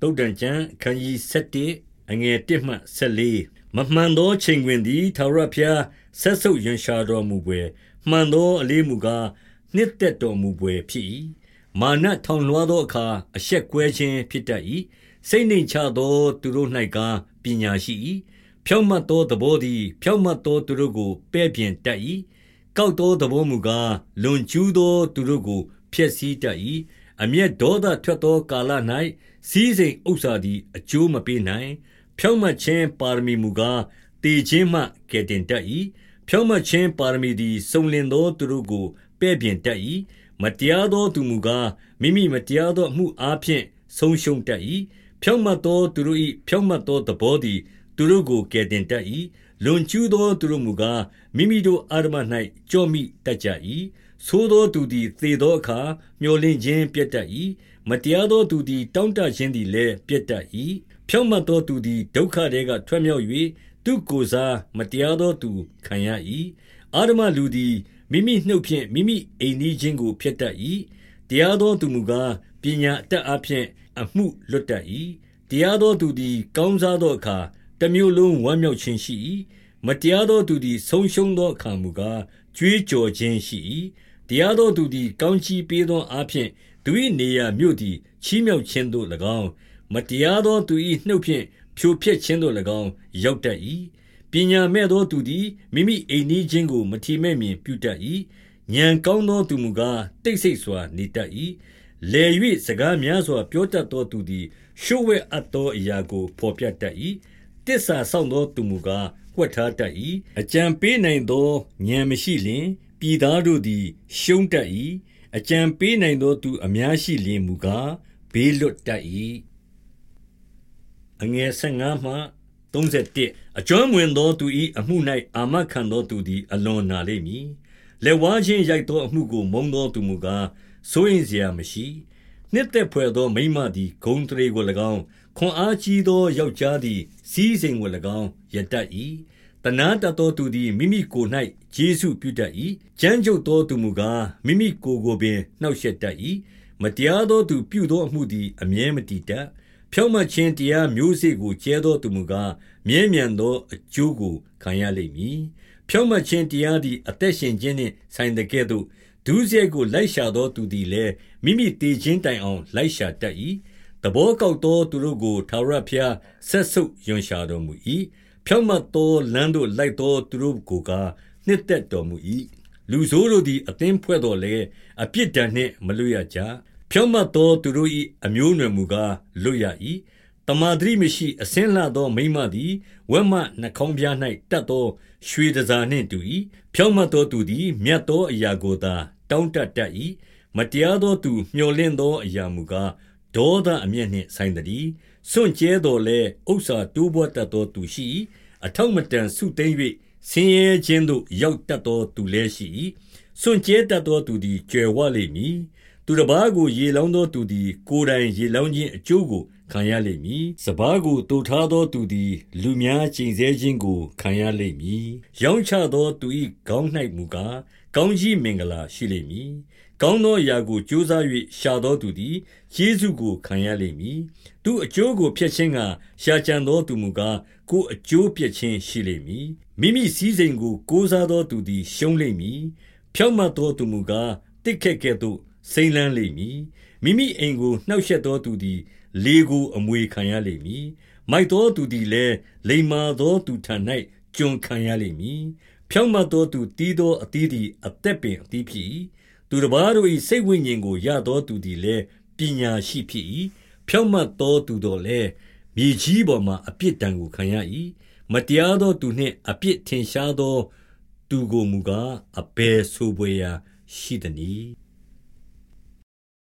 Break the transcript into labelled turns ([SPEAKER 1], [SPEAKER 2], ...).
[SPEAKER 1] တုတ်တန်ကျမ်းအခန်းကြီး7အငယ်1မှ14မမှန်သောချိန်တွင်သည်ထာဝရဘုရားဆက်ဆုပ်ရွံရှာတော်မူပွဲမှန်သောအလေးမူကားနှစ်သက်တော်မူပွဲဖြစ်၏မာနထောင်လွှားသောအခါအရှက်ကွဲခြင်းဖြစ်တတ်၏စိတ်နှိမ်ချသောသူတို့၌ကားပညာရှိ၏ဖြောင့်မတ်သောသဘောသည်ဖြောင့်မတ်သောသူတို့ကိုပဲ့ပြင်တတ်၏ကောက်သောသဘောမူကားလွန်ကျူးသောသူတို့ကိုဖျက်ဆီးတတ်၏အမျက်ဒေါသထွက်သောကာလ၌ စည်းစိမ်ဥစ္စာသည် အကျိုးမပေးနိုင် ဖြောင့်မတ်ခြင်းပါရမီမူကားတည်ခြင်းမှ ကယ်တင်တတ်၏ဖြောင့်မတ်ခြင်းပါရမီသည် စုံလင်သောသူတို့ကို ပဲ့ပြင်တတ်၏မတရားသောသူမူကား မိမိမတရားသောအမှုအားဖြင့် ဆုံးရှုံးတတ်၏ဖြောင့်မတ်သောသူတို့၏ဖြောင့်မတ်သောသဘောသည် သူတို့ကို ကယ်တင်တတ်၏လွန်ကျူးသောသူတို့မူကား မိမိတို့အာရမ၌ကြော့မိတတ်ကြ၏ သို့သောသူသည်သေသောအခါမျောလင့်ခြင်းပြတ်တတ်၏မတရားသောသူသည်တောင့်တခြင်းသည်လည်းပြတ်တတ်၏ဖြောင့်မတ်သောသူသည်ဒုက္ခထဲကထွက်မြောက်၍သူကိုယ်စားမတရားသောသူခံရ၏အာရမလူသည်မိမိနှုတ်ဖြင့်မိမိအိမ်နီးချင်းကိုဖျက်တတ်၏တရားသောသူမူကားပညာအတတ်အဖြင့်အမှုလွတ်တတ်၏တရားသောသူသည် ကောင်းစားသောအခါတမျိုးလုံးဝမ်းမြောက်ခြင်းရှိ၏မတရားသောသူသည်ဆုံးရှုံးသောအခါမူကားကြွေးကြော်ခြင်းရှိ၏ တရားသောသူသည် ကောင်းချီးပေးသောအဖြစ်သူ၏နေရာမြို့သည် ချီးမြှောက်ခြင်းသို့၎င်း မတရားသောသူ၏နှုတ်ဖြင့် ဖြိုဖျက်ခြင်းသို့၎င်း ရောက်တတ်၏ပညာမဲ့သောသူသည် မိမိအိမ်နီးချင်းကို မထီမဲ့မြင်ပြုတတ်၏ဉာဏ်ကောင်းသောသူမူကား တိတ်ဆိတ်စွာ နေတတ်၏လေ၍စကားများစွာ ပြောတတ်သောသူသည်ရှို့ဝဲအပ်သောအရာကိုဖော်ပြတတ်၏တစ္ဆာဆောင်သောသူမူကား ဝှက်ထားတတ်၏အကြံပေးနိုင်သောဉာဏ်မရှိလျင် ပြည်သားတို့သည် ရှုံးတတ်၏အကြံပေးနိုင်သောသူအများရှိလျင်မူကား ဘေးလွတ်တတ်၏အငယ်15မှ31အကျွမ်းဝင်သောသူ၏အမှု၌အာမခံသောသူသည် အလွန်နာလိမ့်မည် လက်ဝါးချင်းရိုက်သောအမှုကို မုံသောသူမူကား စိုးရင်စရာမရှိနှစ်သက်ဖွယ်သောမိမသည် ဂုံတရေကို၎င်း ခွန်အားကြီးသောယောက်ျားသည်စီးစိမ်ကို၎င်း ရတတ်၏ တနာတတ်သောသူသည် မိမိကိုယ်၌ဂျေစုပြုတတ်၏ကြမ်းကြုတ်သောသူမူကား မိမိကိုယ်ကိုပင် နှောက်ယှက်တတ်၏မတရားသောသူပြုသောအမှုသည် အမြဲမတည်တတ် ဖြောင့်မတ်ခြင်းတရားမျိုးစေ့ကိုကျဲသောသူမူကား မြဲမြံသောအကျိုးကို ခံရလိမ့်မည် ဖြောင့်မတ်ခြင်းတရားသည် အသက်ရှင်ခြင်းနှင့် ဆိုင်တဲ့ကဲ့သို့ ဒုစရိုက်ကို လိုက်ရှာသောသူသည်လည်း မိမိတည်ခြင်းတိုင်အောင် လိုက်ရှာတတ်၏တဘောကောက်သောသူတို့ကို ထာဝရဘုရားဆက်ဆုပ်ယွန်ရှာတော်မူ၏ ဖြောင့်မတ်သောလမ်းသို့လိုက်သောသူတို့ကိုကားနှစ်သက်တော်မူ၏လူဆိုးတို့သည်အသင်းဖွဲ့တော်လဲအပြစ်ဒဏ်နှင့်မလွတ်ရကြဖြောင့်မတ်သောသူတို့၏အမျိုးအနွယ်မူကားလွတ်ရ၏တမာတိမရှိအစင်းလှသောမိမသည်ဝက်မနှခေါင်းပြား၌တတ်သောရွှေတစားနှင့်တူ၏ဖြောင့်မတ်သောသူသည်မြတ်သောအရာကိုသာတောင်းတတတ်၏မတရားသောသူမျှော်လင့်သောအရာမူကား ဒေါသအမျက်နှင့်ဆိုင်သည်စွန့်ကြဲတော်လဲဥစ္စာတိုးပွားတတ်သောသူရှိ၏အထောက်မတန်ဆုသိမ့်၍ဆင်းရဲခြင်းသို့ရောက်တတ်သောသူလည်းရှိ၏စွန့်ကြဲတတ်သောသူသည်ကြွယ်ဝလိမ့်မည်သူတစ်ပါးကိုရေလောင်းသောသူသည် ကိုယ်တိုင်ရေလောင်းခြင်းအကျိုးကိုခံရလိမ့်မည်။စဘာကိုတူထားသောသူသည် လူများကျိန်ဆဲခြင်းကိုခံရလိမ့်မည်။ရောင်းချသောသူ၏ခေါင်း၌မူကားကောင်းကြီးမင်္ဂလာရှိလိမ့်မည်။ ကောင်းသောအရာကိုကြိုးစား၍ရှာသောသူသည်ယေရှုကိုခံရလိမ့်မည်။သူအကျိုးကိုဖျက်ခြင်းကရှာကြံသောသူမူကားကိုအကျိုးပြည့်ခြင်းရှိလိမ့်မည်။မိမိစည်းစိမ်ကိုကိုးစားသောသူသည်ရှုံးလိမ့်မည်။ဖြောင့်မတ်သောသူမူကားတစ်ခက်ကဲ့သို့စိမ့်လန်းလိမ့်မည်မိမိအိမ်ကိုနှောက်ယှက်သောသူသည်လေကိုအမွေခံရလိမ့်မည်မိုက်သောသူသည်လည်းလိမ္မာသောသူထံ၌ကျွန်ခံရလိမ့်မည်ဖြောင့်မတ်သောသူတီးသောအသီးသည်အသက်ပင်အသီးဖြစ်၏ သူတစ်ပါးတို့၏စိတ်ဝိညာဉ်ကို ရသောသူသည်လည်း ပညာရှိဖြစ်၏ဖြောင့်မတ်သောသူတော်လည်း မြေကြီးပေါ်မှအပြစ်ဒဏ်ကိုခံရ၏မတရားသောသူနှင့် အပြစ်ထင်ရှားသော သူကိုမူကား အဘယ်ဆိုပွေရာရှိသနည်း